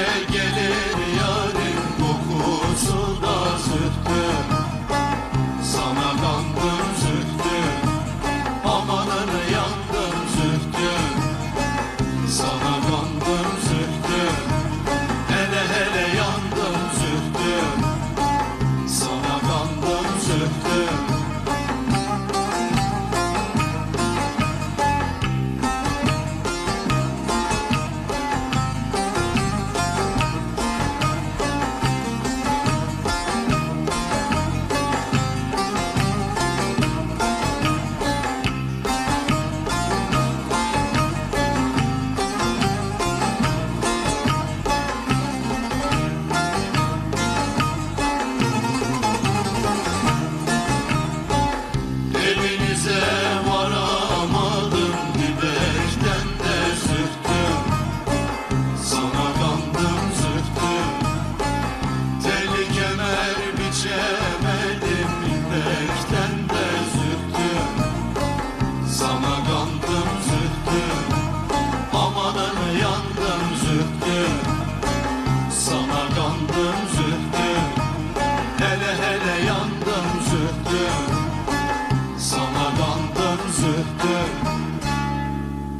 Yeah.